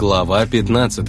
Глава 15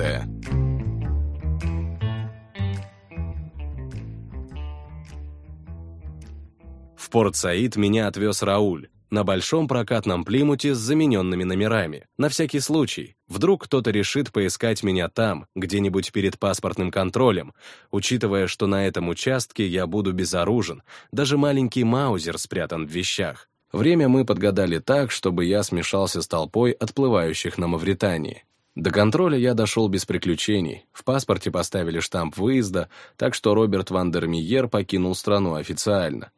В Порт-Саид меня отвез Рауль на большом прокатном плимуте с замененными номерами. На всякий случай, вдруг кто-то решит поискать меня там, где-нибудь перед паспортным контролем, учитывая, что на этом участке я буду безоружен, даже маленький маузер спрятан в вещах. Время мы подгадали так, чтобы я смешался с толпой отплывающих на Мавритании. До контроля я дошел без приключений. В паспорте поставили штамп выезда, так что Роберт Ван дер Миер покинул страну официально.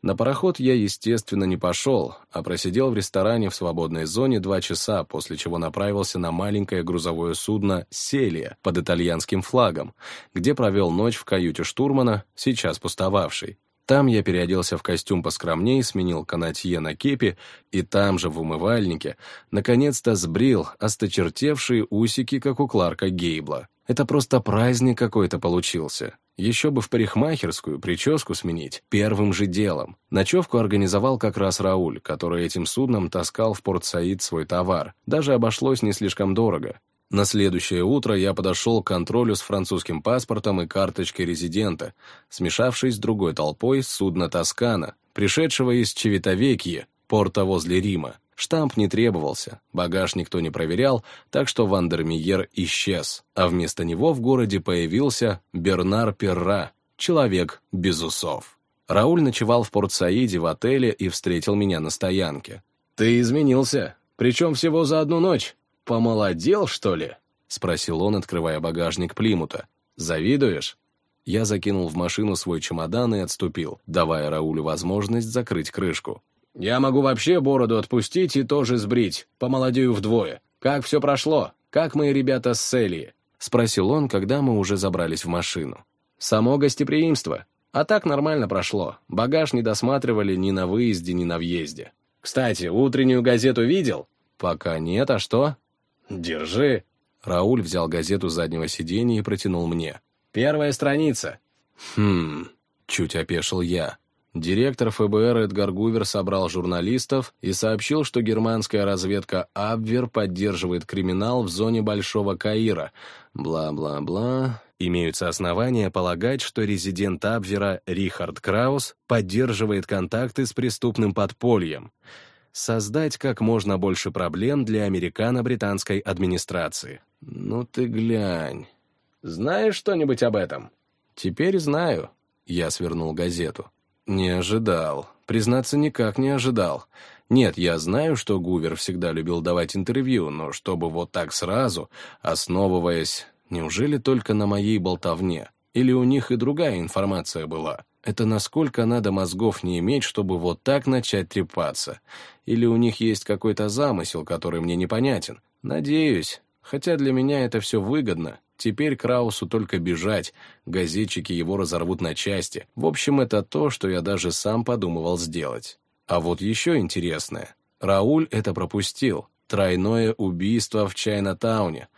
На пароход я, естественно, не пошел, а просидел в ресторане в свободной зоне два часа, после чего направился на маленькое грузовое судно «Селия» под итальянским флагом, где провел ночь в каюте штурмана, сейчас пустовавшей. Там я переоделся в костюм поскромней, сменил канатье на кепи, и там же, в умывальнике, наконец-то сбрил осточертевшие усики, как у Кларка Гейбла. Это просто праздник какой-то получился. Еще бы в парикмахерскую прическу сменить первым же делом. Ночевку организовал как раз Рауль, который этим судном таскал в Порт-Саид свой товар. Даже обошлось не слишком дорого. На следующее утро я подошел к контролю с французским паспортом и карточкой резидента, смешавшись с другой толпой судна «Тоскана», пришедшего из Чевитовекье, порта возле Рима. Штамп не требовался, багаж никто не проверял, так что Вандермиер исчез, а вместо него в городе появился Бернар Перра, человек без усов. Рауль ночевал в Порт-Саиде в отеле и встретил меня на стоянке. «Ты изменился, причем всего за одну ночь. «Помолодел, что ли?» — спросил он, открывая багажник Плимута. «Завидуешь?» Я закинул в машину свой чемодан и отступил, давая Раулю возможность закрыть крышку. «Я могу вообще бороду отпустить и тоже сбрить, помолодею вдвое. Как все прошло? Как мои ребята с Селии?» — спросил он, когда мы уже забрались в машину. «Само гостеприимство. А так нормально прошло. Багаж не досматривали ни на выезде, ни на въезде. Кстати, утреннюю газету видел?» «Пока нет, а что?» «Держи». Рауль взял газету с заднего сиденья и протянул мне. «Первая страница». «Хм...» — чуть опешил я. Директор ФБР Эдгар Гувер собрал журналистов и сообщил, что германская разведка Абвер поддерживает криминал в зоне Большого Каира. Бла-бла-бла. Имеются основания полагать, что резидент Абвера Рихард Краус поддерживает контакты с преступным подпольем создать как можно больше проблем для американо-британской администрации. Ну ты глянь. Знаешь что-нибудь об этом? Теперь знаю. Я свернул газету. Не ожидал. Признаться, никак не ожидал. Нет, я знаю, что Гувер всегда любил давать интервью, но чтобы вот так сразу, основываясь, неужели только на моей болтовне? Или у них и другая информация была? Это насколько надо мозгов не иметь, чтобы вот так начать трепаться? Или у них есть какой-то замысел, который мне непонятен? Надеюсь. Хотя для меня это все выгодно. Теперь Краусу только бежать, газетчики его разорвут на части. В общем, это то, что я даже сам подумывал сделать. А вот еще интересное. Рауль это пропустил. Тройное убийство в Чайна-тауне.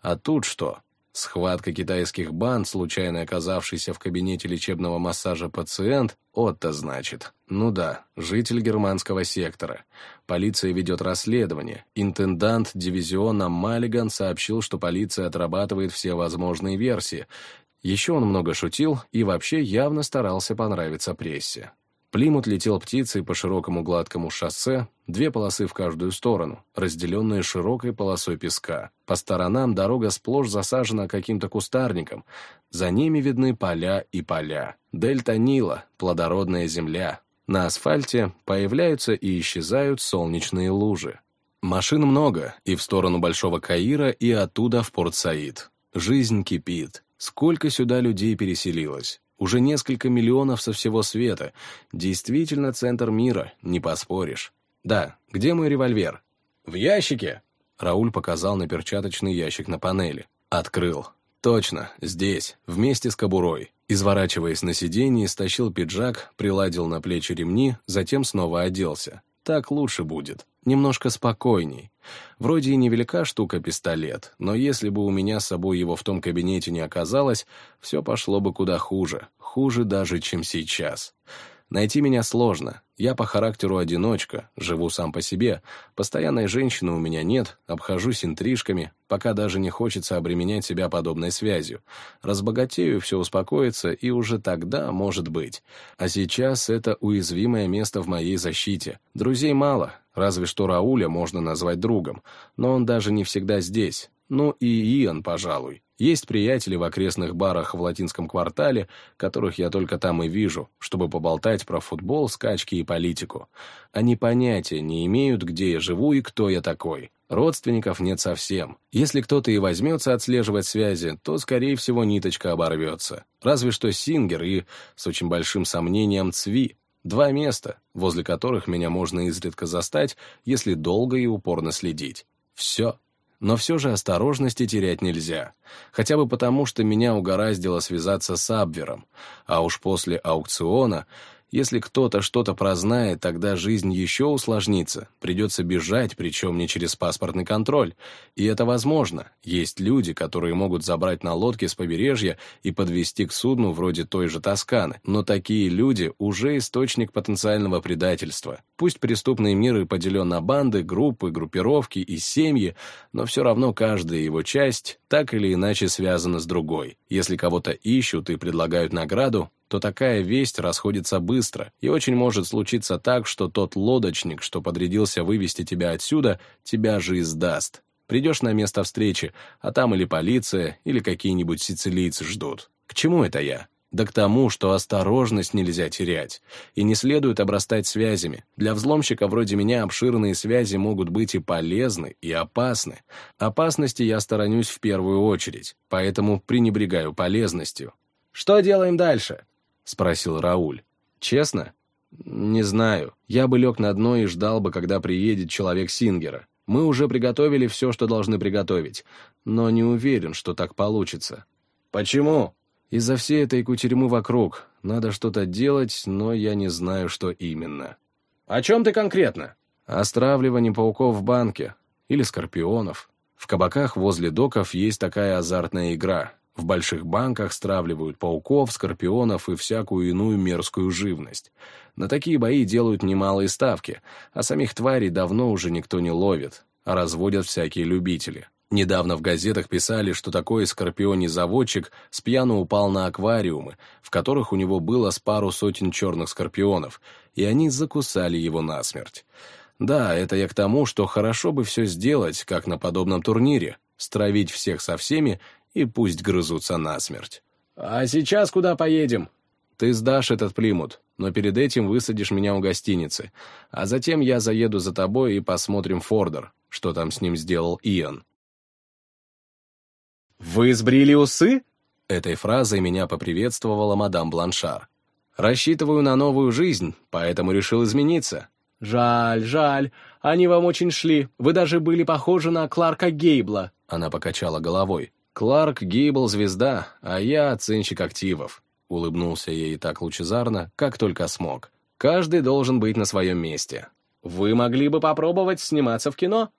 А тут что? Схватка китайских банд, случайно оказавшийся в кабинете лечебного массажа пациент, Отто, значит. Ну да, житель германского сектора. Полиция ведет расследование. Интендант дивизиона Маллиган сообщил, что полиция отрабатывает все возможные версии. Еще он много шутил и вообще явно старался понравиться прессе. Плимут летел птицей по широкому гладкому шоссе, две полосы в каждую сторону, разделенные широкой полосой песка. По сторонам дорога сплошь засажена каким-то кустарником, за ними видны поля и поля. Дельта Нила, плодородная земля. На асфальте появляются и исчезают солнечные лужи. Машин много, и в сторону Большого Каира, и оттуда в Порт-Саид. Жизнь кипит. Сколько сюда людей переселилось? Уже несколько миллионов со всего света. Действительно центр мира, не поспоришь. Да, где мой револьвер? В ящике. Рауль показал на перчаточный ящик на панели. Открыл. Точно, здесь, вместе с кобурой. Изворачиваясь на сиденье, стащил пиджак, приладил на плечи ремни, затем снова оделся. Так лучше будет немножко спокойней. Вроде и невелика штука пистолет, но если бы у меня с собой его в том кабинете не оказалось, все пошло бы куда хуже, хуже даже, чем сейчас. Найти меня сложно. Я по характеру одиночка, живу сам по себе. Постоянной женщины у меня нет, обхожусь интрижками, пока даже не хочется обременять себя подобной связью. Разбогатею, все успокоится, и уже тогда, может быть. А сейчас это уязвимое место в моей защите. Друзей мало, разве что Рауля можно назвать другом, но он даже не всегда здесь. Ну и Иэн, пожалуй. Есть приятели в окрестных барах в латинском квартале, которых я только там и вижу, чтобы поболтать про футбол, скачки и политику. Они понятия не имеют, где я живу и кто я такой. Родственников нет совсем. Если кто-то и возьмется отслеживать связи, то, скорее всего, ниточка оборвется. Разве что Сингер и, с очень большим сомнением, Цви. Два места, возле которых меня можно изредка застать, если долго и упорно следить. Все но все же осторожности терять нельзя. Хотя бы потому, что меня угораздило связаться с Абвером, а уж после аукциона если кто-то что-то прознает, тогда жизнь еще усложнится, придется бежать, причем не через паспортный контроль. И это возможно. Есть люди, которые могут забрать на лодке с побережья и подвести к судну вроде той же Тосканы. Но такие люди уже источник потенциального предательства. Пусть преступный мир и поделен на банды, группы, группировки и семьи, но все равно каждая его часть так или иначе связана с другой. Если кого-то ищут и предлагают награду, то такая весть расходится быстро, и очень может случиться так, что тот лодочник, что подрядился вывести тебя отсюда, тебя же и сдаст. Придешь на место встречи, а там или полиция, или какие-нибудь сицилийцы ждут. К чему это я? Да к тому, что осторожность нельзя терять. И не следует обрастать связями. Для взломщика вроде меня обширные связи могут быть и полезны, и опасны. Опасности я сторонюсь в первую очередь, поэтому пренебрегаю полезностью. Что делаем дальше? — спросил Рауль. «Честно? Не знаю. Я бы лег на дно и ждал бы, когда приедет человек Сингера. Мы уже приготовили все, что должны приготовить, но не уверен, что так получится». «Почему?» «Из-за всей этой кутерьмы вокруг. Надо что-то делать, но я не знаю, что именно». «О чем ты конкретно?» «О стравливании пауков в банке. Или скорпионов. В кабаках возле доков есть такая азартная игра. В больших банках стравливают пауков, скорпионов и всякую иную мерзкую живность. На такие бои делают немалые ставки, а самих тварей давно уже никто не ловит, а разводят всякие любители. Недавно в газетах писали, что такой скорпионий заводчик с упал на аквариумы, в которых у него было с пару сотен черных скорпионов, и они закусали его насмерть. Да, это я к тому, что хорошо бы все сделать, как на подобном турнире, стравить всех со всеми и пусть грызутся насмерть. «А сейчас куда поедем?» «Ты сдашь этот Плимут, но перед этим высадишь меня у гостиницы, а затем я заеду за тобой и посмотрим Фордер, что там с ним сделал Иэн». «Вы сбрили усы?» Этой фразой меня поприветствовала мадам Бланшар. «Рассчитываю на новую жизнь, поэтому решил измениться». «Жаль, жаль. Они вам очень шли. Вы даже были похожи на Кларка Гейбла». Она покачала головой. «Кларк Гейбл — звезда, а я — оценщик активов», — улыбнулся ей так лучезарно, как только смог. «Каждый должен быть на своем месте». «Вы могли бы попробовать сниматься в кино?»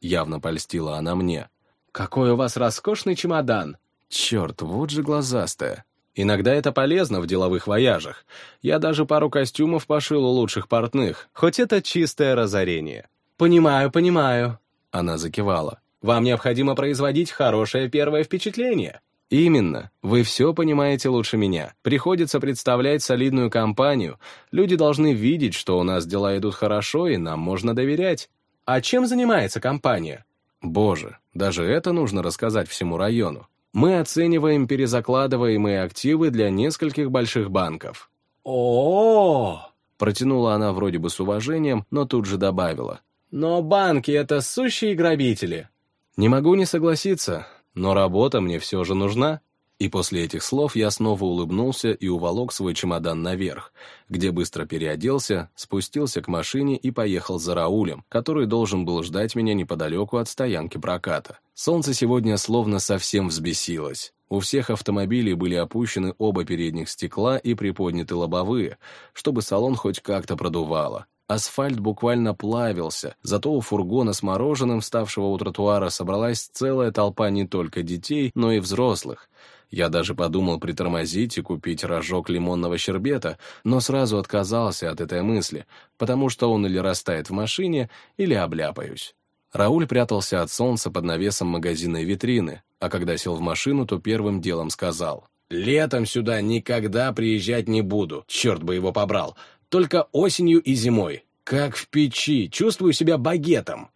Явно польстила она мне. «Какой у вас роскошный чемодан!» «Черт, вот же глазастая!» Иногда это полезно в деловых вояжах. Я даже пару костюмов пошил у лучших портных, хоть это чистое разорение. «Понимаю, понимаю». Она закивала. Вам необходимо производить хорошее первое впечатление. Именно. Вы все понимаете лучше меня. Приходится представлять солидную компанию. Люди должны видеть, что у нас дела идут хорошо, и нам можно доверять. А чем занимается компания? Боже, даже это нужно рассказать всему району. Мы оцениваем перезакладываемые активы для нескольких больших банков. О, -о, -о, Протянула она вроде бы с уважением, но тут же добавила. Но банки — это сущие грабители. Не могу не согласиться, но работа мне все же нужна. И после этих слов я снова улыбнулся и уволок свой чемодан наверх, где быстро переоделся, спустился к машине и поехал за Раулем, который должен был ждать меня неподалеку от стоянки проката. Солнце сегодня словно совсем взбесилось. У всех автомобилей были опущены оба передних стекла и приподняты лобовые, чтобы салон хоть как-то продувало Асфальт буквально плавился, зато у фургона с мороженым, вставшего у тротуара, собралась целая толпа не только детей, но и взрослых. Я даже подумал притормозить и купить рожок лимонного щербета, но сразу отказался от этой мысли, потому что он или растает в машине, или обляпаюсь. Рауль прятался от солнца под навесом магазинной витрины, а когда сел в машину, то первым делом сказал. «Летом сюда никогда приезжать не буду, черт бы его побрал. Только осенью и зимой. Как в печи, чувствую себя багетом».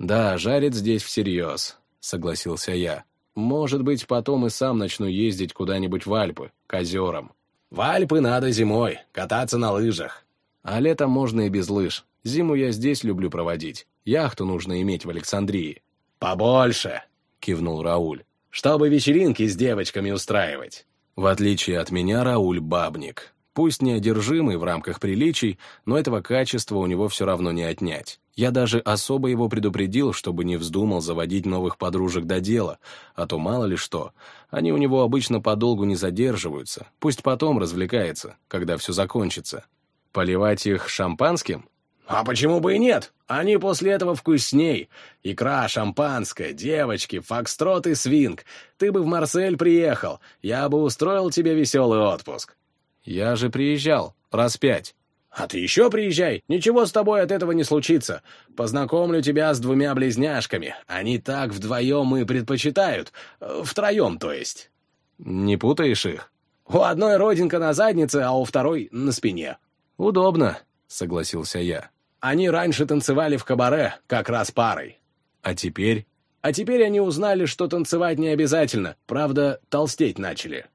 «Да, жарит здесь всерьез», — согласился я. «Может быть, потом и сам начну ездить куда-нибудь в Альпы, к озерам». «В Альпы надо зимой, кататься на лыжах». «А летом можно и без лыж. Зиму я здесь люблю проводить. Яхту нужно иметь в Александрии». «Побольше», — кивнул Рауль, «чтобы вечеринки с девочками устраивать». В отличие от меня, Рауль бабник. Пусть неодержимый в рамках приличий, но этого качества у него все равно не отнять. Я даже особо его предупредил, чтобы не вздумал заводить новых подружек до дела, а то мало ли что. Они у него обычно подолгу не задерживаются, пусть потом развлекается, когда все закончится. Поливать их шампанским? А почему бы и нет? Они после этого вкусней. Икра, шампанское, девочки, фокстрот и свинг. Ты бы в Марсель приехал, я бы устроил тебе веселый отпуск. Я же приезжал, раз пять. А ты еще приезжай, ничего с тобой от этого не случится. Познакомлю тебя с двумя близняшками. Они так вдвоем и предпочитают. Втроем, то есть. Не путаешь их? У одной родинка на заднице, а у второй на спине. Удобно, согласился я. Они раньше танцевали в кабаре, как раз парой. А теперь? А теперь они узнали, что танцевать не обязательно, правда, толстеть начали.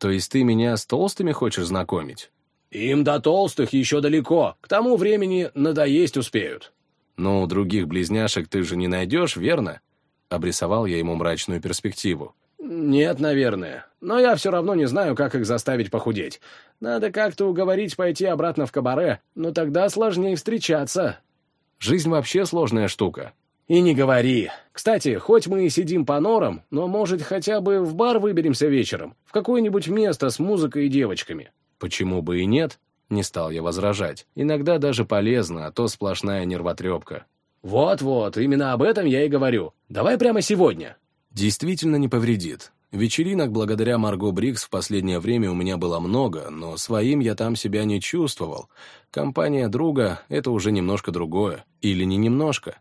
То есть ты меня с толстыми хочешь знакомить? Им до толстых еще далеко, к тому времени надоесть успеют. Ну, других близняшек ты же не найдешь, верно? Обрисовал я ему мрачную перспективу. «Нет, наверное. Но я все равно не знаю, как их заставить похудеть. Надо как-то уговорить пойти обратно в кабаре, но тогда сложнее встречаться». «Жизнь вообще сложная штука». «И не говори. Кстати, хоть мы и сидим по норам, но, может, хотя бы в бар выберемся вечером, в какое-нибудь место с музыкой и девочками». «Почему бы и нет?» Не стал я возражать. Иногда даже полезно, а то сплошная нервотрепка. «Вот-вот, именно об этом я и говорю. Давай прямо сегодня». Действительно не повредит. Вечеринок благодаря Марго Брикс в последнее время у меня было много, но своим я там себя не чувствовал. Компания друга — это уже немножко другое. Или не немножко.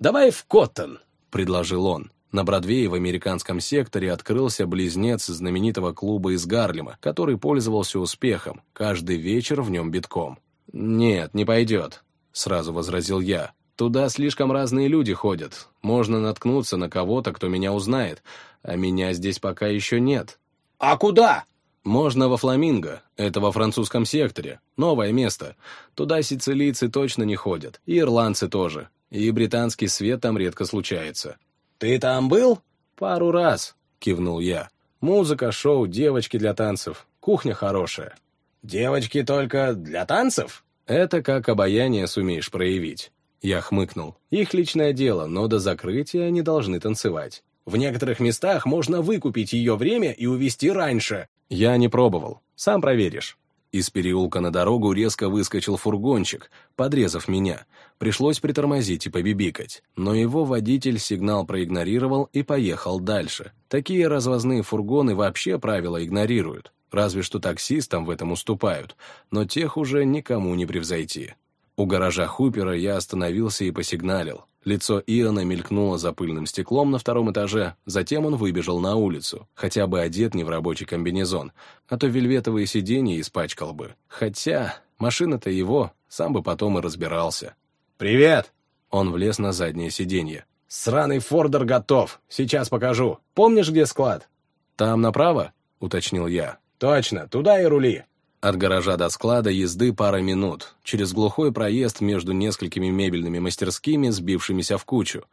«Давай в Коттон», — предложил он. На Бродвее в американском секторе открылся близнец знаменитого клуба из Гарлема, который пользовался успехом, каждый вечер в нем битком. «Нет, не пойдет», — сразу возразил я. Туда слишком разные люди ходят. Можно наткнуться на кого-то, кто меня узнает. А меня здесь пока еще нет. А куда? Можно во Фламинго. Это во французском секторе. Новое место. Туда сицилийцы точно не ходят. И ирландцы тоже. И британский свет там редко случается. Ты там был? Пару раз, кивнул я. Музыка, шоу, девочки для танцев. Кухня хорошая. Девочки только для танцев? Это как обаяние сумеешь проявить. Я хмыкнул. Их личное дело, но до закрытия они должны танцевать. В некоторых местах можно выкупить ее время и увезти раньше. Я не пробовал. Сам проверишь. Из переулка на дорогу резко выскочил фургончик, подрезав меня. Пришлось притормозить и побибикать. Но его водитель сигнал проигнорировал и поехал дальше. Такие развозные фургоны вообще правила игнорируют. Разве что таксистам в этом уступают, но тех уже никому не превзойти. У гаража Хупера я остановился и посигналил. Лицо Иона мелькнуло за пыльным стеклом на втором этаже, затем он выбежал на улицу, хотя бы одет не в рабочий комбинезон, а то вельветовые сиденья испачкал бы. Хотя машина-то его, сам бы потом и разбирался. «Привет!» Он влез на заднее сиденье. «Сраный фордер готов, сейчас покажу. Помнишь, где склад?» «Там направо?» — уточнил я. «Точно, туда и рули. От гаража до склада езды пара минут, через глухой проезд между несколькими мебельными мастерскими, сбившимися в кучу.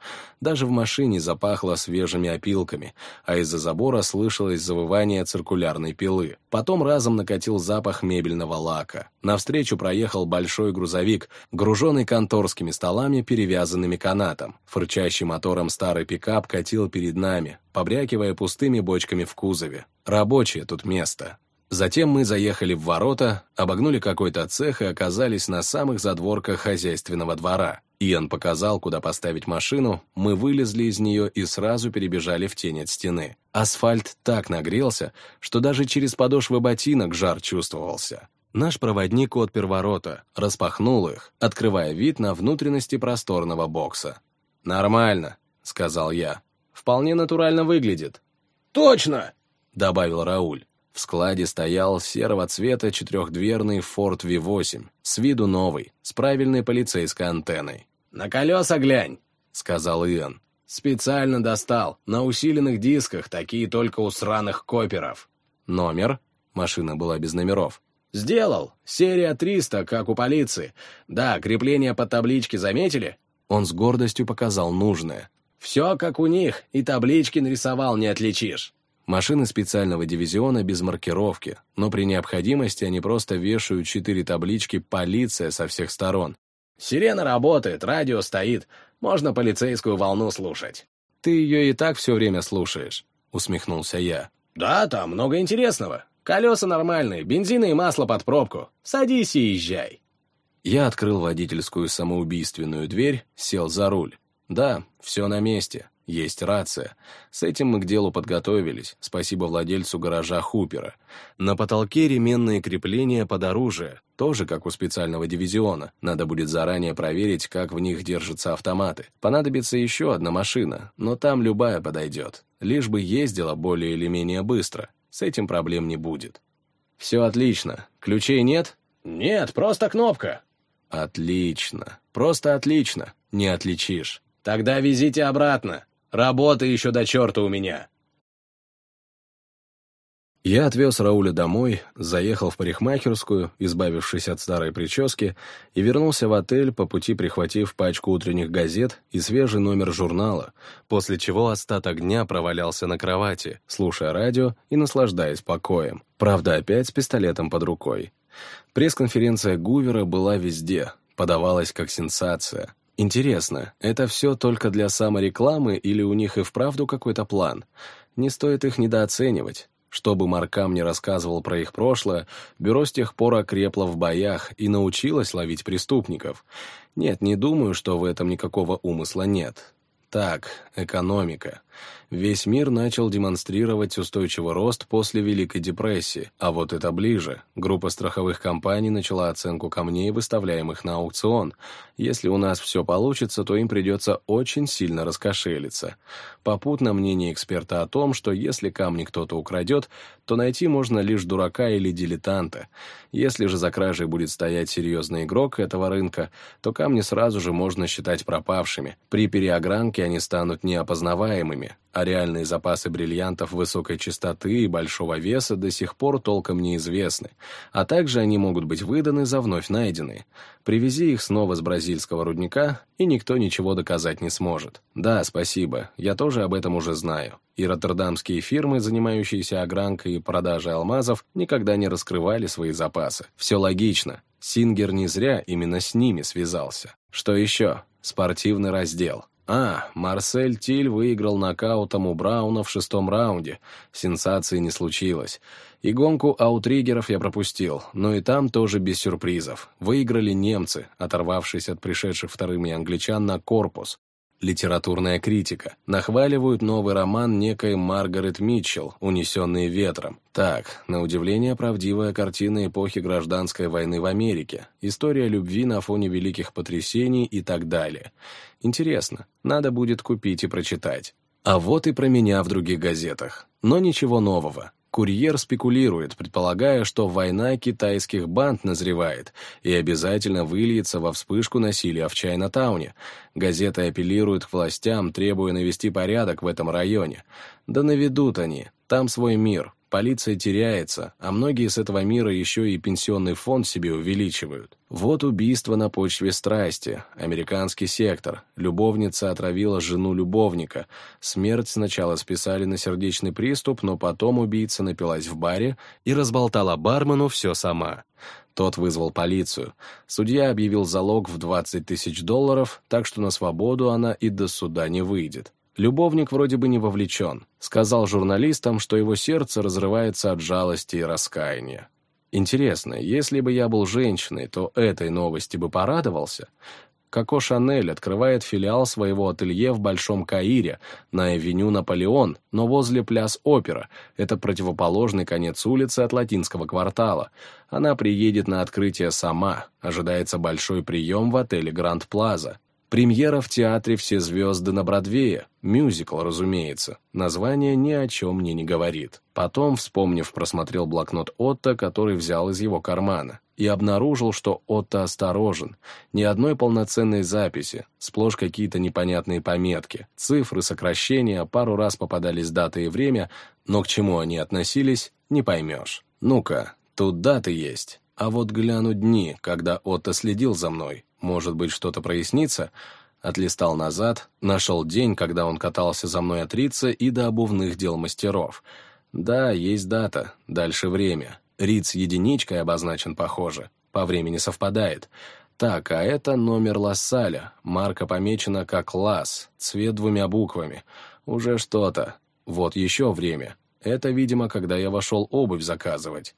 Даже в машине запахло свежими опилками, а из-за забора слышалось завывание циркулярной пилы. Потом разом накатил запах мебельного лака. Навстречу проехал большой грузовик, груженный конторскими столами, перевязанными канатом. Фырчащий мотором старый пикап катил перед нами, побрякивая пустыми бочками в кузове. Рабочее тут место. Затем мы заехали в ворота, обогнули какой-то цех и оказались на самых задворках хозяйственного двора. Иэн показал, куда поставить машину, мы вылезли из нее и сразу перебежали в тень от стены. Асфальт так нагрелся, что даже через подошвы ботинок жар чувствовался. Наш проводник отпер ворота, распахнул их, открывая вид на внутренности просторного бокса. «Нормально», — сказал я. «Вполне натурально выглядит». «Точно!» — добавил Рауль. В складе стоял серого цвета четырехдверный Ford V8, с виду новый, с правильной полицейской антенной. «На колеса глянь», — сказал Иэн. «Специально достал, на усиленных дисках, такие только у сраных коперов». «Номер?» Машина была без номеров. «Сделал. Серия 300, как у полиции. Да, крепление под таблички заметили?» Он с гордостью показал нужное. «Все как у них, и таблички нарисовал, не отличишь». Машины специального дивизиона без маркировки, но при необходимости они просто вешают четыре таблички «Полиция» со всех сторон. «Сирена работает, радио стоит, можно полицейскую волну слушать». «Ты ее и так все время слушаешь», — усмехнулся я. «Да, там много интересного. Колеса нормальные, бензин и масло под пробку. Садись и езжай». Я открыл водительскую самоубийственную дверь, сел за руль. Да, все на месте. Есть рация. С этим мы к делу подготовились, спасибо владельцу гаража Хупера. На потолке ременные крепления под оружие, тоже как у специального дивизиона. Надо будет заранее проверить, как в них держатся автоматы. Понадобится еще одна машина, но там любая подойдет. Лишь бы ездила более или менее быстро. С этим проблем не будет. Все отлично. Ключей нет? Нет, просто кнопка. Отлично. Просто отлично. Не отличишь. Тогда везите обратно. Работа еще до черта у меня. Я отвез Рауля домой, заехал в парикмахерскую, избавившись от старой прически, и вернулся в отель, по пути прихватив пачку утренних газет и свежий номер журнала, после чего остаток дня провалялся на кровати, слушая радио и наслаждаясь покоем. Правда, опять с пистолетом под рукой. Пресс-конференция Гувера была везде, подавалась как сенсация. Интересно, это все только для саморекламы или у них и вправду какой-то план? Не стоит их недооценивать. Что бы Маркам не рассказывал про их прошлое, бюро с тех пор окрепло в боях и научилось ловить преступников. Нет, не думаю, что в этом никакого умысла нет. Так, экономика. Весь мир начал демонстрировать устойчивый рост после Великой депрессии, а вот это ближе. Группа страховых компаний начала оценку камней, выставляемых на аукцион. Если у нас все получится, то им придется очень сильно раскошелиться. Попутно мнение эксперта о том, что если камни кто-то украдет, то найти можно лишь дурака или дилетанта. Если же за кражей будет стоять серьезный игрок этого рынка, то камни сразу же можно считать пропавшими. При переогранке они станут неопознаваемыми, а реальные запасы бриллиантов высокой частоты и большого веса до сих пор толком неизвестны, а также они могут быть выданы за вновь найденные. Привези их снова с бразильского рудника, и никто ничего доказать не сможет. Да, спасибо, я тоже об этом уже знаю. И роттердамские фирмы, занимающиеся огранкой и продажей алмазов, никогда не раскрывали свои запасы. Все логично. Сингер не зря именно с ними связался. Что еще? Спортивный раздел. А, Марсель Тиль выиграл нокаутом у Брауна в шестом раунде. Сенсации не случилось. И гонку аутриггеров я пропустил, но и там тоже без сюрпризов. Выиграли немцы, оторвавшись от пришедших вторыми англичан на корпус. Литературная критика. Нахваливают новый роман некой Маргарет Митчелл «Унесенные ветром». Так, на удивление, правдивая картина эпохи гражданской войны в Америке, история любви на фоне великих потрясений и так далее. Интересно, надо будет купить и прочитать. А вот и про меня в других газетах. Но ничего нового. Курьер спекулирует, предполагая, что война китайских банд назревает и обязательно выльется во вспышку насилия в Чайна-тауне. Газеты апеллируют к властям, требуя навести порядок в этом районе. Да наведут они, там свой мир, Полиция теряется, а многие с этого мира еще и пенсионный фонд себе увеличивают. Вот убийство на почве страсти, американский сектор, любовница отравила жену любовника, смерть сначала списали на сердечный приступ, но потом убийца напилась в баре и разболтала бармену все сама. Тот вызвал полицию. Судья объявил залог в 20 тысяч долларов, так что на свободу она и до суда не выйдет. Любовник вроде бы не вовлечен. Сказал журналистам, что его сердце разрывается от жалости и раскаяния. Интересно, если бы я был женщиной, то этой новости бы порадовался? Коко Шанель открывает филиал своего ателье в Большом Каире, на авеню Наполеон, но возле пляс Опера. Это противоположный конец улицы от латинского квартала. Она приедет на открытие сама. Ожидается большой прием в отеле Гранд Плаза. Премьера в театре «Все звезды» на Бродвее. Мюзикл, разумеется. Название ни о чем мне не говорит. Потом, вспомнив, просмотрел блокнот Отто, который взял из его кармана. И обнаружил, что Отто осторожен. Ни одной полноценной записи. Сплошь какие-то непонятные пометки. Цифры, сокращения, пару раз попадались дата и время, но к чему они относились, не поймешь. Ну-ка, тут даты есть. А вот гляну дни, когда Отто следил за мной. Может быть, что-то прояснится? Отлистал назад, нашел день, когда он катался за мной от Рица и до обувных дел мастеров. Да, есть дата, дальше время. Риц единичкой обозначен, похоже. По времени совпадает. Так, а это номер Лассаля. Марка помечена как Лас, цвет двумя буквами. Уже что-то. Вот еще время. Это, видимо, когда я вошел обувь заказывать.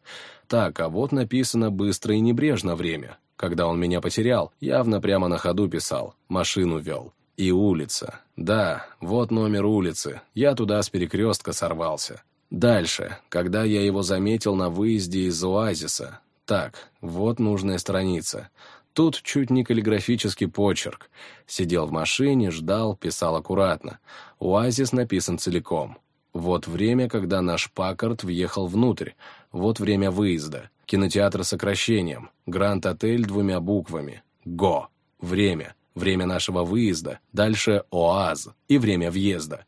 Так, а вот написано «быстро и небрежно время». Когда он меня потерял, явно прямо на ходу писал, машину вел. И улица. Да, вот номер улицы. Я туда с перекрестка сорвался. Дальше, когда я его заметил на выезде из оазиса. Так, вот нужная страница. Тут чуть не каллиграфический почерк. Сидел в машине, ждал, писал аккуратно. Оазис написан целиком. Вот время, когда наш Паккард въехал внутрь. Вот время выезда. Кинотеатр сокращением. Гранд-отель двумя буквами. ГО. Время. Время нашего выезда. Дальше ОАЗ. И время въезда.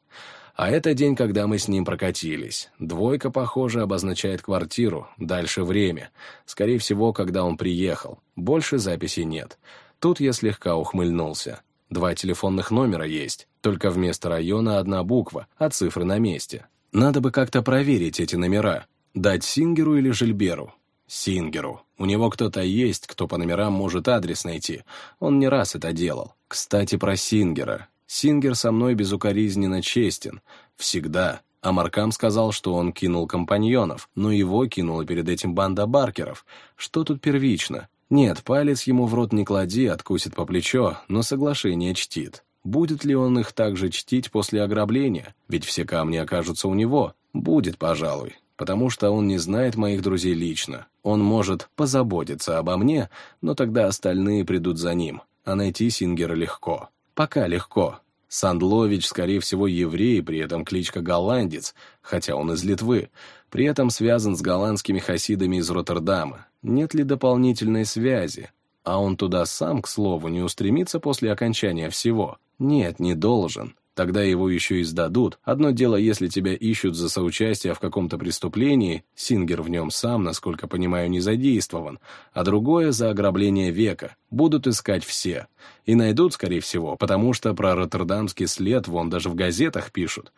А это день, когда мы с ним прокатились. Двойка, похоже, обозначает квартиру. Дальше время. Скорее всего, когда он приехал. Больше записей нет. Тут я слегка ухмыльнулся. Два телефонных номера есть, только вместо района одна буква, а цифры на месте. Надо бы как-то проверить эти номера. Дать Сингеру или Жильберу? Сингеру. У него кто-то есть, кто по номерам может адрес найти. Он не раз это делал. Кстати, про Сингера. Сингер со мной безукоризненно честен. Всегда. А Маркам сказал, что он кинул компаньонов, но его кинула перед этим банда баркеров. Что тут первично? Нет, палец ему в рот не клади, откусит по плечо, но соглашение чтит. Будет ли он их также чтить после ограбления? Ведь все камни окажутся у него. Будет, пожалуй потому что он не знает моих друзей лично. Он может позаботиться обо мне, но тогда остальные придут за ним, а найти Сингера легко. Пока легко. Сандлович, скорее всего, еврей, при этом кличка голландец, хотя он из Литвы, при этом связан с голландскими хасидами из Роттердама. Нет ли дополнительной связи? А он туда сам, к слову, не устремится после окончания всего? Нет, не должен. Тогда его еще и сдадут. Одно дело, если тебя ищут за соучастие в каком-то преступлении, Сингер в нем сам, насколько понимаю, не задействован, а другое — за ограбление века. Будут искать все. И найдут, скорее всего, потому что про роттердамский след вон даже в газетах пишут.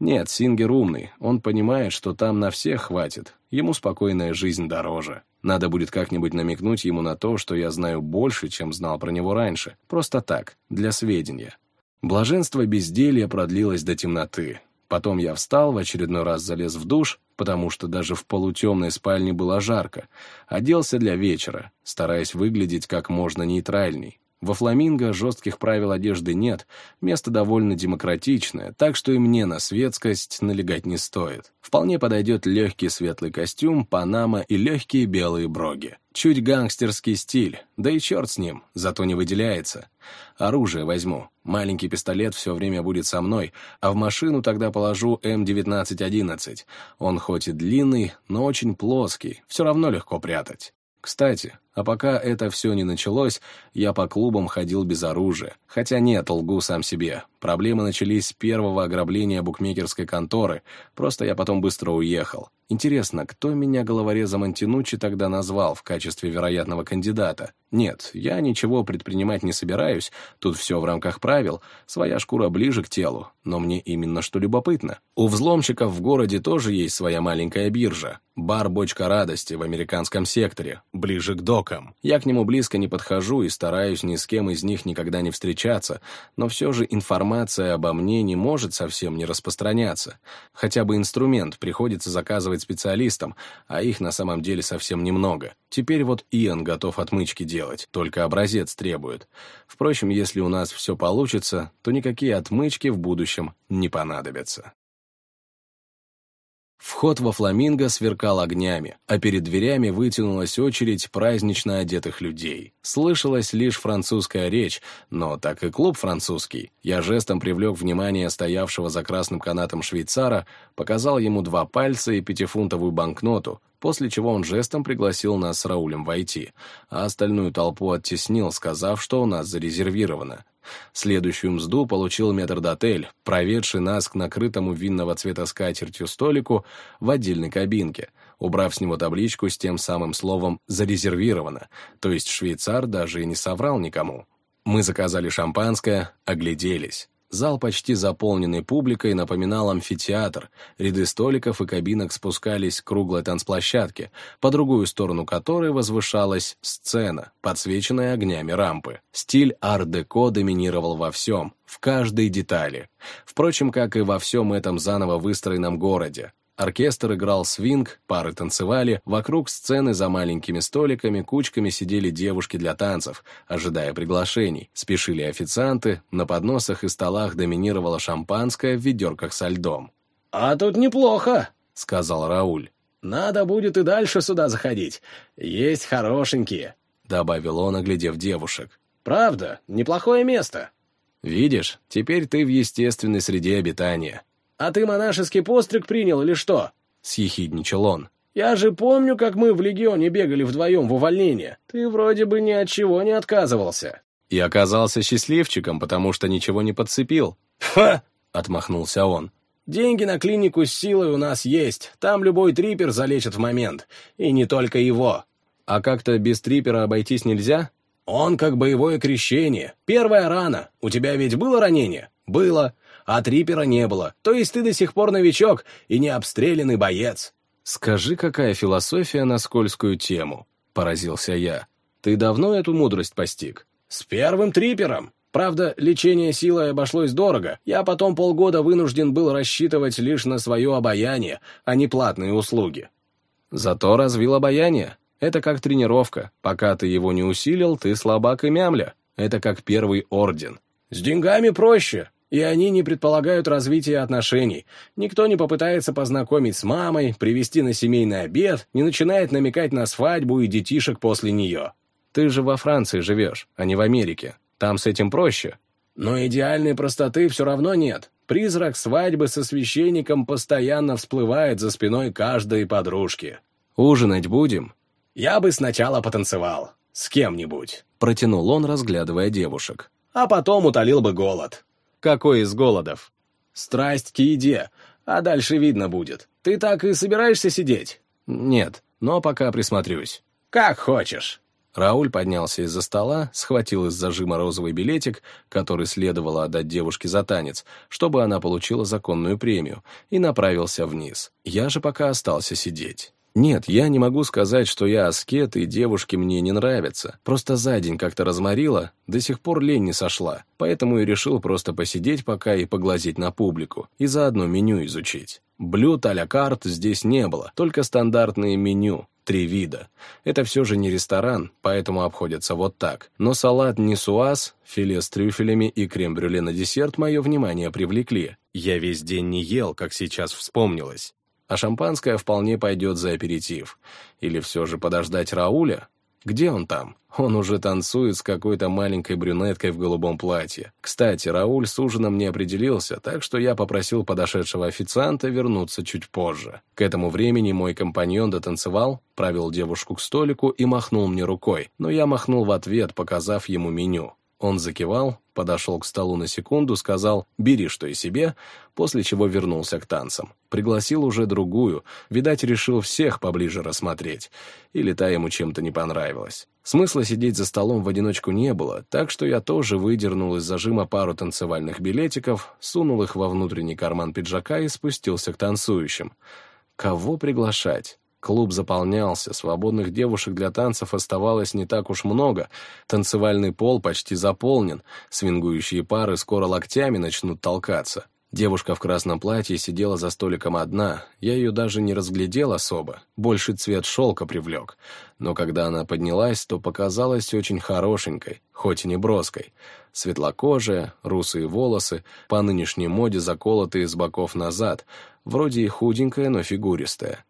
Нет, Сингер умный, он понимает, что там на всех хватит, ему спокойная жизнь дороже. Надо будет как-нибудь намекнуть ему на то, что я знаю больше, чем знал про него раньше. Просто так, для сведения. Блаженство безделья продлилось до темноты. Потом я встал, в очередной раз залез в душ, потому что даже в полутемной спальне было жарко, оделся для вечера, стараясь выглядеть как можно нейтральней. Во «Фламинго» жестких правил одежды нет, место довольно демократичное, так что и мне на светскость налегать не стоит. Вполне подойдет легкий светлый костюм, панама и легкие белые броги. Чуть гангстерский стиль, да и черт с ним, зато не выделяется. Оружие возьму. Маленький пистолет все время будет со мной, а в машину тогда положу М1911. Он хоть и длинный, но очень плоский, все равно легко прятать. Кстати, а пока это все не началось, я по клубам ходил без оружия. Хотя нет, лгу сам себе. Проблемы начались с первого ограбления букмекерской конторы, просто я потом быстро уехал. Интересно, кто меня головорезом Антинучи тогда назвал в качестве вероятного кандидата? Нет, я ничего предпринимать не собираюсь, тут все в рамках правил, своя шкура ближе к телу, но мне именно что любопытно. У взломщиков в городе тоже есть своя маленькая биржа, бар «Бочка радости» в американском секторе, ближе к докам боком. Я к нему близко не подхожу и стараюсь ни с кем из них никогда не встречаться, но все же информация обо мне не может совсем не распространяться. Хотя бы инструмент приходится заказывать специалистам, а их на самом деле совсем немного. Теперь вот Иэн готов отмычки делать, только образец требует. Впрочем, если у нас все получится, то никакие отмычки в будущем не понадобятся. Вход во фламинго сверкал огнями, а перед дверями вытянулась очередь празднично одетых людей. Слышалась лишь французская речь, но так и клуб французский. Я жестом привлек внимание стоявшего за красным канатом швейцара, показал ему два пальца и пятифунтовую банкноту, после чего он жестом пригласил нас с Раулем войти, а остальную толпу оттеснил, сказав, что у нас зарезервировано. Следующую мзду получил метрдотель, проведший нас к накрытому винного цвета скатертью столику в отдельной кабинке, убрав с него табличку с тем самым словом «зарезервировано», то есть швейцар даже и не соврал никому. Мы заказали шампанское, огляделись. Зал, почти заполненный публикой, напоминал амфитеатр. Ряды столиков и кабинок спускались к круглой танцплощадке, по другую сторону которой возвышалась сцена, подсвеченная огнями рампы. Стиль ар-деко доминировал во всем, в каждой детали. Впрочем, как и во всем этом заново выстроенном городе. Оркестр играл свинг, пары танцевали, вокруг сцены за маленькими столиками кучками сидели девушки для танцев, ожидая приглашений. Спешили официанты, на подносах и столах доминировало шампанское в ведерках со льдом. «А тут неплохо», — сказал Рауль. «Надо будет и дальше сюда заходить. Есть хорошенькие», — добавил он, оглядев девушек. «Правда, неплохое место». «Видишь, теперь ты в естественной среде обитания», «А ты монашеский постриг принял или что?» — съехидничал он. «Я же помню, как мы в Легионе бегали вдвоем в увольнение. Ты вроде бы ни от чего не отказывался». «И оказался счастливчиком, потому что ничего не подцепил». «Ха!» — отмахнулся он. «Деньги на клинику с силой у нас есть. Там любой трипер залечит в момент. И не только его». «А как-то без трипера обойтись нельзя?» «Он как боевое крещение. Первая рана. У тебя ведь было ранение?» «Было а трипера не было, то есть ты до сих пор новичок и не обстрелянный боец». «Скажи, какая философия на скользкую тему?» — поразился я. «Ты давно эту мудрость постиг?» «С первым трипером. Правда, лечение силой обошлось дорого. Я потом полгода вынужден был рассчитывать лишь на свое обаяние, а не платные услуги». «Зато развил обаяние. Это как тренировка. Пока ты его не усилил, ты слабак и мямля. Это как первый орден». «С деньгами проще и они не предполагают развития отношений. Никто не попытается познакомить с мамой, привести на семейный обед, не начинает намекать на свадьбу и детишек после нее. Ты же во Франции живешь, а не в Америке. Там с этим проще. Но идеальной простоты все равно нет. Призрак свадьбы со священником постоянно всплывает за спиной каждой подружки. «Ужинать будем?» «Я бы сначала потанцевал. С кем-нибудь», — протянул он, разглядывая девушек. «А потом утолил бы голод». Какой из голодов? Страсть к еде, а дальше видно будет. Ты так и собираешься сидеть? Нет, но пока присмотрюсь. Как хочешь. Рауль поднялся из-за стола, схватил из зажима розовый билетик, который следовало отдать девушке за танец, чтобы она получила законную премию, и направился вниз. Я же пока остался сидеть. Нет, я не могу сказать, что я аскет, и девушки мне не нравятся. Просто за день как-то разморила, до сих пор лень не сошла, поэтому и решил просто посидеть пока и поглазеть на публику, и заодно меню изучить. Блюд а-ля карт здесь не было, только стандартные меню, три вида. Это все же не ресторан, поэтому обходятся вот так. Но салат нисуаз, филе с трюфелями и крем-брюле на десерт мое внимание привлекли. Я весь день не ел, как сейчас вспомнилось а шампанское вполне пойдет за аперитив. Или все же подождать Рауля? Где он там? Он уже танцует с какой-то маленькой брюнеткой в голубом платье. Кстати, Рауль с ужином не определился, так что я попросил подошедшего официанта вернуться чуть позже. К этому времени мой компаньон дотанцевал, провел девушку к столику и махнул мне рукой, но я махнул в ответ, показав ему меню. Он закивал, подошел к столу на секунду, сказал «бери что и себе», после чего вернулся к танцам. Пригласил уже другую, видать, решил всех поближе рассмотреть. Или та ему чем-то не понравилась. Смысла сидеть за столом в одиночку не было, так что я тоже выдернул из зажима пару танцевальных билетиков, сунул их во внутренний карман пиджака и спустился к танцующим. Кого приглашать? Клуб заполнялся, свободных девушек для танцев оставалось не так уж много, танцевальный пол почти заполнен, свингующие пары скоро локтями начнут толкаться. Девушка в красном платье сидела за столиком одна, я ее даже не разглядел особо, больше цвет шелка привлек. Но когда она поднялась, то показалась очень хорошенькой, хоть и не броской. Светлокожая, русые волосы, по нынешней моде заколотые с боков назад, вроде и худенькая, но фигуристая.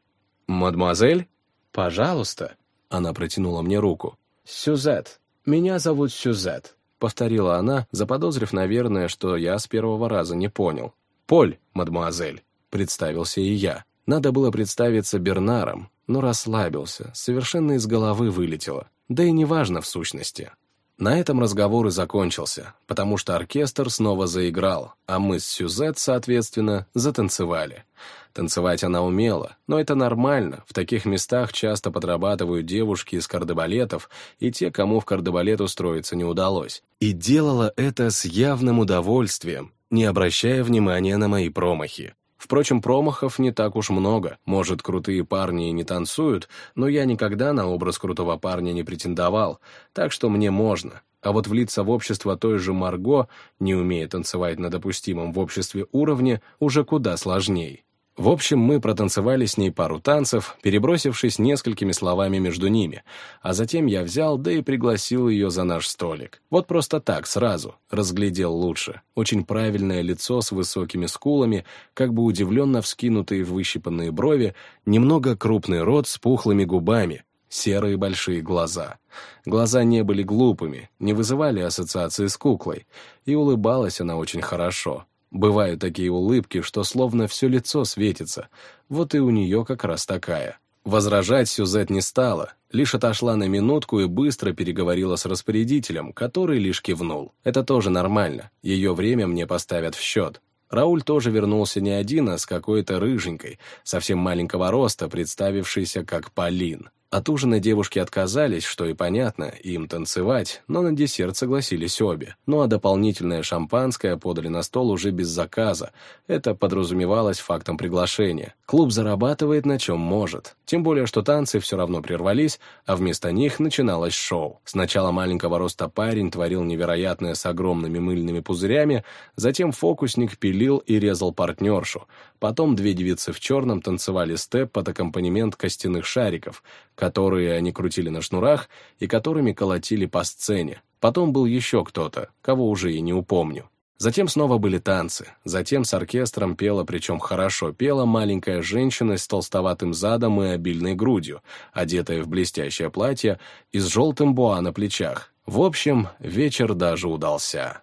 «Мадемуазель?» «Пожалуйста». Она протянула мне руку. «Сюзет. Меня зовут Сюзет», — повторила она, заподозрив, наверное, что я с первого раза не понял. «Поль, мадемуазель», — представился и я. Надо было представиться Бернаром, но расслабился, совершенно из головы вылетело. Да и неважно в сущности. На этом разговор и закончился, потому что оркестр снова заиграл, а мы с Сюзет, соответственно, затанцевали. Танцевать она умела, но это нормально, в таких местах часто подрабатывают девушки из кардебалетов и те, кому в кардебалет устроиться не удалось. И делала это с явным удовольствием, не обращая внимания на мои промахи. Впрочем, промахов не так уж много. Может, крутые парни и не танцуют, но я никогда на образ крутого парня не претендовал, так что мне можно. А вот влиться в общество той же Марго, не умея танцевать на допустимом в обществе уровне, уже куда сложней. В общем, мы протанцевали с ней пару танцев, перебросившись несколькими словами между ними, а затем я взял, да и пригласил ее за наш столик. Вот просто так, сразу, разглядел лучше. Очень правильное лицо с высокими скулами, как бы удивленно вскинутые выщипанные брови, немного крупный рот с пухлыми губами, серые большие глаза. Глаза не были глупыми, не вызывали ассоциации с куклой, и улыбалась она очень хорошо, Бывают такие улыбки, что словно все лицо светится. Вот и у нее как раз такая. Возражать Сюзет не стала, лишь отошла на минутку и быстро переговорила с распорядителем, который лишь кивнул. Это тоже нормально, ее время мне поставят в счет. Рауль тоже вернулся не один, а с какой-то рыженькой, совсем маленького роста, представившейся как Полин. От ужина девушки отказались, что и понятно, им танцевать, но на десерт согласились обе. Ну а дополнительное шампанское подали на стол уже без заказа. Это подразумевалось фактом приглашения. Клуб зарабатывает на чем может. Тем более, что танцы все равно прервались, а вместо них начиналось шоу. Сначала маленького роста парень творил невероятное с огромными мыльными пузырями, затем фокусник пилил и резал партнершу. Потом две девицы в черном танцевали степ под аккомпанемент костяных шариков, которые они крутили на шнурах и которыми колотили по сцене. Потом был еще кто-то, кого уже и не упомню. Затем снова были танцы. Затем с оркестром пела, причем хорошо пела, маленькая женщина с толстоватым задом и обильной грудью, одетая в блестящее платье и с желтым буа на плечах. В общем, вечер даже удался.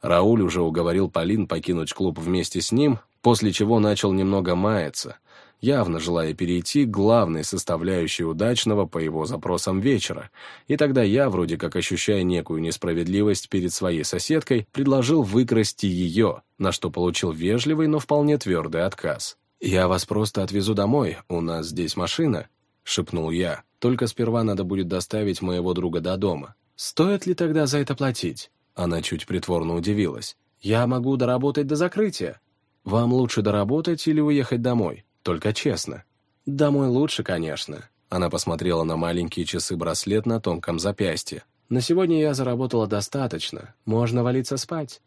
Рауль уже уговорил Полин покинуть клуб вместе с ним, после чего начал немного маяться явно желая перейти к главной составляющей удачного по его запросам вечера, и тогда я, вроде как ощущая некую несправедливость перед своей соседкой, предложил выкрасти ее, на что получил вежливый, но вполне твердый отказ. «Я вас просто отвезу домой, у нас здесь машина», — шепнул я. «Только сперва надо будет доставить моего друга до дома. Стоит ли тогда за это платить?» Она чуть притворно удивилась. «Я могу доработать до закрытия. Вам лучше доработать или уехать домой?» Только честно. Домой лучше, конечно. Она посмотрела на маленькие часы-браслет на тонком запястье. На сегодня я заработала достаточно. Можно валиться спать.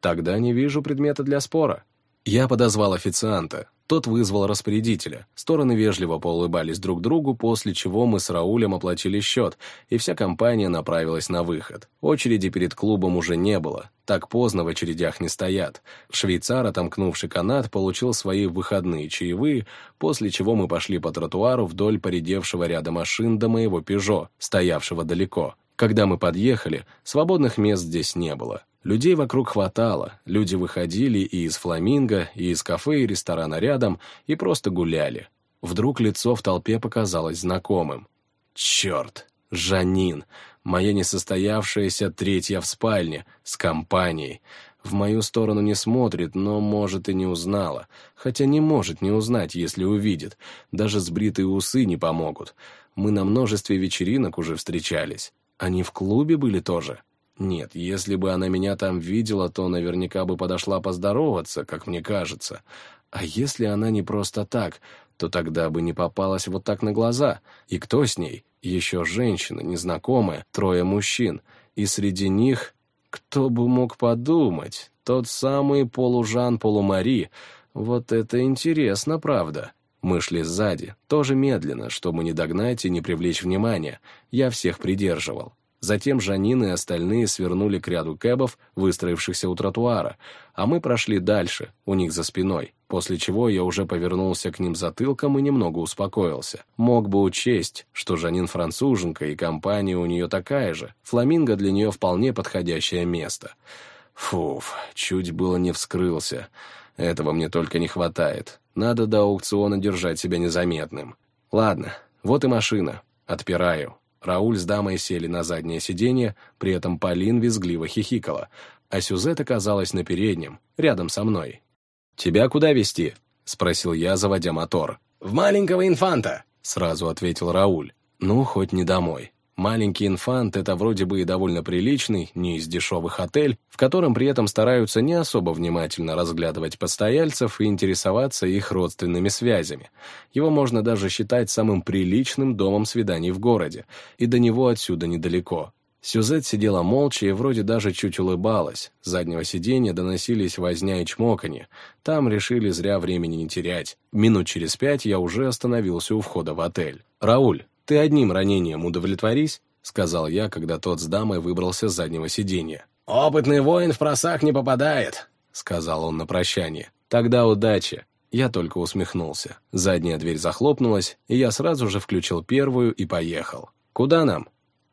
Тогда не вижу предмета для спора. Я подозвал официанта. Тот вызвал распорядителя. Стороны вежливо поулыбались друг другу, после чего мы с Раулем оплатили счет, и вся компания направилась на выход. Очереди перед клубом уже не было. Так поздно в очередях не стоят. Швейцар, отомкнувший канат, получил свои выходные чаевые, после чего мы пошли по тротуару вдоль поредевшего ряда машин до моего «Пежо», стоявшего далеко. Когда мы подъехали, свободных мест здесь не было. Людей вокруг хватало, люди выходили и из фламинго, и из кафе и ресторана рядом, и просто гуляли. Вдруг лицо в толпе показалось знакомым. Черт, Жанин, моя несостоявшаяся третья в спальне, с компанией. В мою сторону не смотрит, но, может, и не узнала. Хотя не может не узнать, если увидит. Даже сбритые усы не помогут. Мы на множестве вечеринок уже встречались. Они в клубе были тоже. Нет, если бы она меня там видела, то наверняка бы подошла поздороваться, как мне кажется. А если она не просто так, то тогда бы не попалась вот так на глаза. И кто с ней? Еще женщина, незнакомая, трое мужчин. И среди них... Кто бы мог подумать? Тот самый полужан-полумари. Вот это интересно, правда. Мы шли сзади, тоже медленно, чтобы не догнать и не привлечь внимания. Я всех придерживал. Затем Жанин и остальные свернули к ряду кэбов, выстроившихся у тротуара, а мы прошли дальше, у них за спиной, после чего я уже повернулся к ним затылком и немного успокоился. Мог бы учесть, что Жанин француженка и компания у нее такая же, фламинго для нее вполне подходящее место. Фуф, чуть было не вскрылся. Этого мне только не хватает. Надо до аукциона держать себя незаметным. Ладно, вот и машина. Отпираю. Рауль с дамой сели на заднее сиденье, при этом Полин визгливо хихикала, а Сюзет оказалась на переднем, рядом со мной. «Тебя куда везти?» — спросил я, заводя мотор. «В маленького инфанта», — сразу ответил Рауль. «Ну, хоть не домой». Маленький инфант — это вроде бы и довольно приличный, не из дешевых отель, в котором при этом стараются не особо внимательно разглядывать постояльцев и интересоваться их родственными связями. Его можно даже считать самым приличным домом свиданий в городе, и до него отсюда недалеко. Сюзет сидела молча и вроде даже чуть улыбалась. С заднего сиденья доносились возня и чмоканье. Там решили зря времени не терять. Минут через пять я уже остановился у входа в отель. «Рауль, «Ты одним ранением удовлетворись», — сказал я, когда тот с дамой выбрался с заднего сиденья. «Опытный воин в просак не попадает», — сказал он на прощание. «Тогда удачи». Я только усмехнулся. Задняя дверь захлопнулась, и я сразу же включил первую и поехал. «Куда нам?»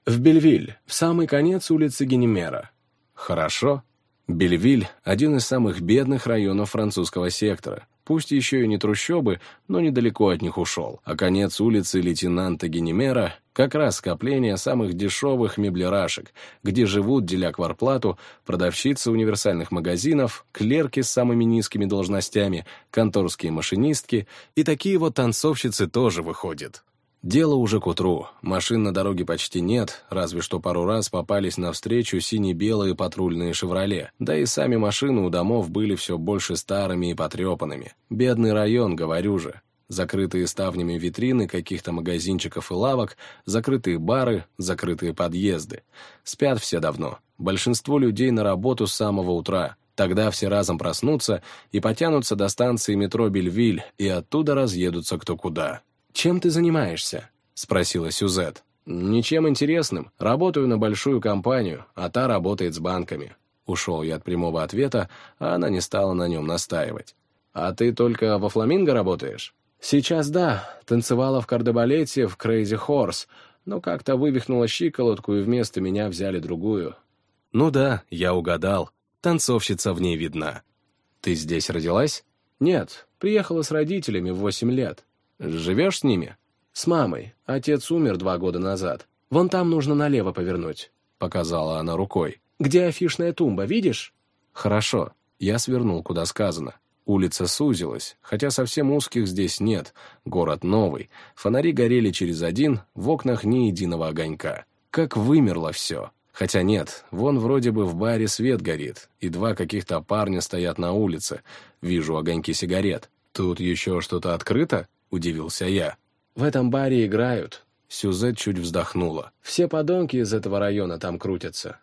«В Бельвиль, в самый конец улицы Генемера». «Хорошо». Бельвиль – один из самых бедных районов французского сектора. Пусть еще и не трущобы, но недалеко от них ушел. А конец улицы лейтенанта Генемера — как раз скопление самых дешевых меблерашек, где живут, деля кварплату, продавщицы универсальных магазинов, клерки с самыми низкими должностями, конторские машинистки и такие вот танцовщицы тоже выходят. Дело уже к утру, машин на дороге почти нет, разве что пару раз попались навстречу сине-белые патрульные «Шевроле», да и сами машины у домов были все больше старыми и потрепанными. Бедный район, говорю же. Закрытые ставнями витрины каких-то магазинчиков и лавок, закрытые бары, закрытые подъезды. Спят все давно. Большинство людей на работу с самого утра. Тогда все разом проснутся и потянутся до станции метро Бельвиль и оттуда разъедутся кто куда. «Чем ты занимаешься?» — спросила Сюзет. «Ничем интересным. Работаю на большую компанию, а та работает с банками». Ушел я от прямого ответа, а она не стала на нем настаивать. «А ты только во Фламинго работаешь?» «Сейчас да. Танцевала в кардебалете в Крейзи Хорс, но как-то вывихнула щиколотку, и вместо меня взяли другую». «Ну да, я угадал. Танцовщица в ней видна». «Ты здесь родилась?» «Нет, приехала с родителями в восемь лет». Живешь с ними?» «С мамой. Отец умер два года назад. Вон там нужно налево повернуть», — показала она рукой. «Где афишная тумба, видишь?» «Хорошо». Я свернул, куда сказано. Улица сузилась, хотя совсем узких здесь нет. Город новый. Фонари горели через один, в окнах ни единого огонька. Как вымерло все. Хотя нет, вон вроде бы в баре свет горит, и два каких-то парня стоят на улице. Вижу огоньки сигарет. Тут еще что-то открыто? — удивился я. «В этом баре играют». Сюзет чуть вздохнула. «Все подонки из этого района там крутятся».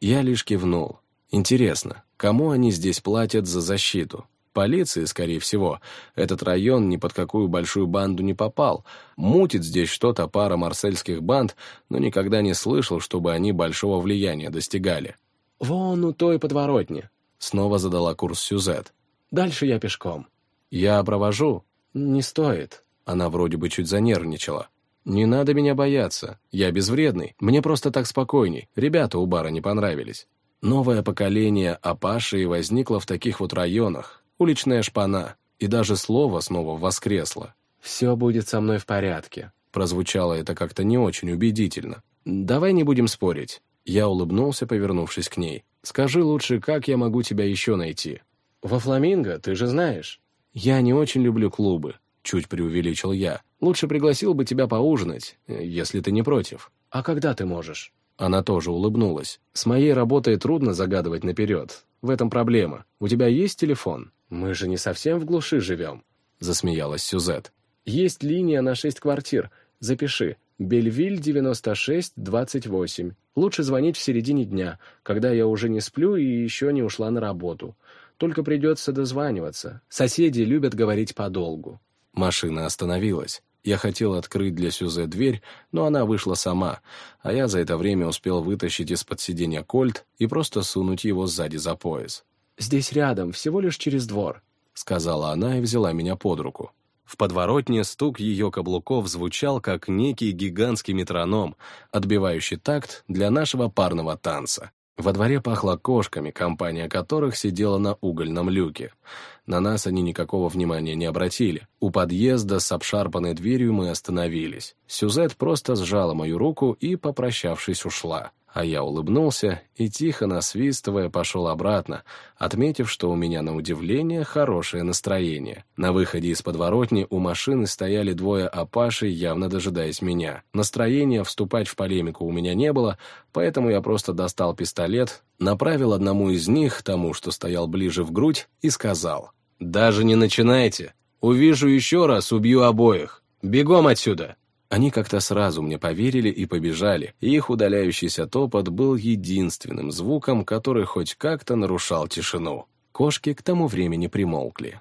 Я лишь кивнул. «Интересно, кому они здесь платят за защиту?» Полиции, скорее всего. Этот район ни под какую большую банду не попал. Мутит здесь что-то пара марсельских банд, но никогда не слышал, чтобы они большого влияния достигали. «Вон у той подворотни», — снова задала курс Сюзет. «Дальше я пешком». «Я провожу», «Не стоит». Она вроде бы чуть занервничала. «Не надо меня бояться. Я безвредный. Мне просто так спокойней. Ребята у бара не понравились». Новое поколение Апаши возникло в таких вот районах. Уличная шпана. И даже слово снова воскресло. «Все будет со мной в порядке». Прозвучало это как-то не очень убедительно. «Давай не будем спорить». Я улыбнулся, повернувшись к ней. «Скажи лучше, как я могу тебя еще найти?» «Во Фламинго, ты же знаешь». «Я не очень люблю клубы», — чуть преувеличил я. «Лучше пригласил бы тебя поужинать, если ты не против». «А когда ты можешь?» Она тоже улыбнулась. «С моей работой трудно загадывать наперед. В этом проблема. У тебя есть телефон?» «Мы же не совсем в глуши живем», — засмеялась Сюзет. Есть линия на шесть квартир. Запиши. Бельвиль 96-28. Лучше звонить в середине дня, когда я уже не сплю и еще не ушла на работу. Только придется дозваниваться. Соседи любят говорить подолгу». Машина остановилась. Я хотел открыть для Сюзе дверь, но она вышла сама, а я за это время успел вытащить из-под сиденья кольт и просто сунуть его сзади за пояс. «Здесь рядом, всего лишь через двор», — сказала она и взяла меня под руку. В подворотне стук ее каблуков звучал, как некий гигантский метроном, отбивающий такт для нашего парного танца. Во дворе пахло кошками, компания которых сидела на угольном люке. На нас они никакого внимания не обратили. У подъезда с обшарпанной дверью мы остановились. Сюзет просто сжала мою руку и, попрощавшись, ушла. А я улыбнулся и, тихо насвистывая, пошел обратно, отметив, что у меня, на удивление, хорошее настроение. На выходе из подворотни у машины стояли двое апашей, явно дожидаясь меня. Настроения вступать в полемику у меня не было, поэтому я просто достал пистолет, направил одному из них, тому, что стоял ближе в грудь, и сказал «Даже не начинайте! Увижу еще раз, убью обоих! Бегом отсюда!» Они как-то сразу мне поверили и побежали, и их удаляющийся топот был единственным звуком, который хоть как-то нарушал тишину. Кошки к тому времени примолкли.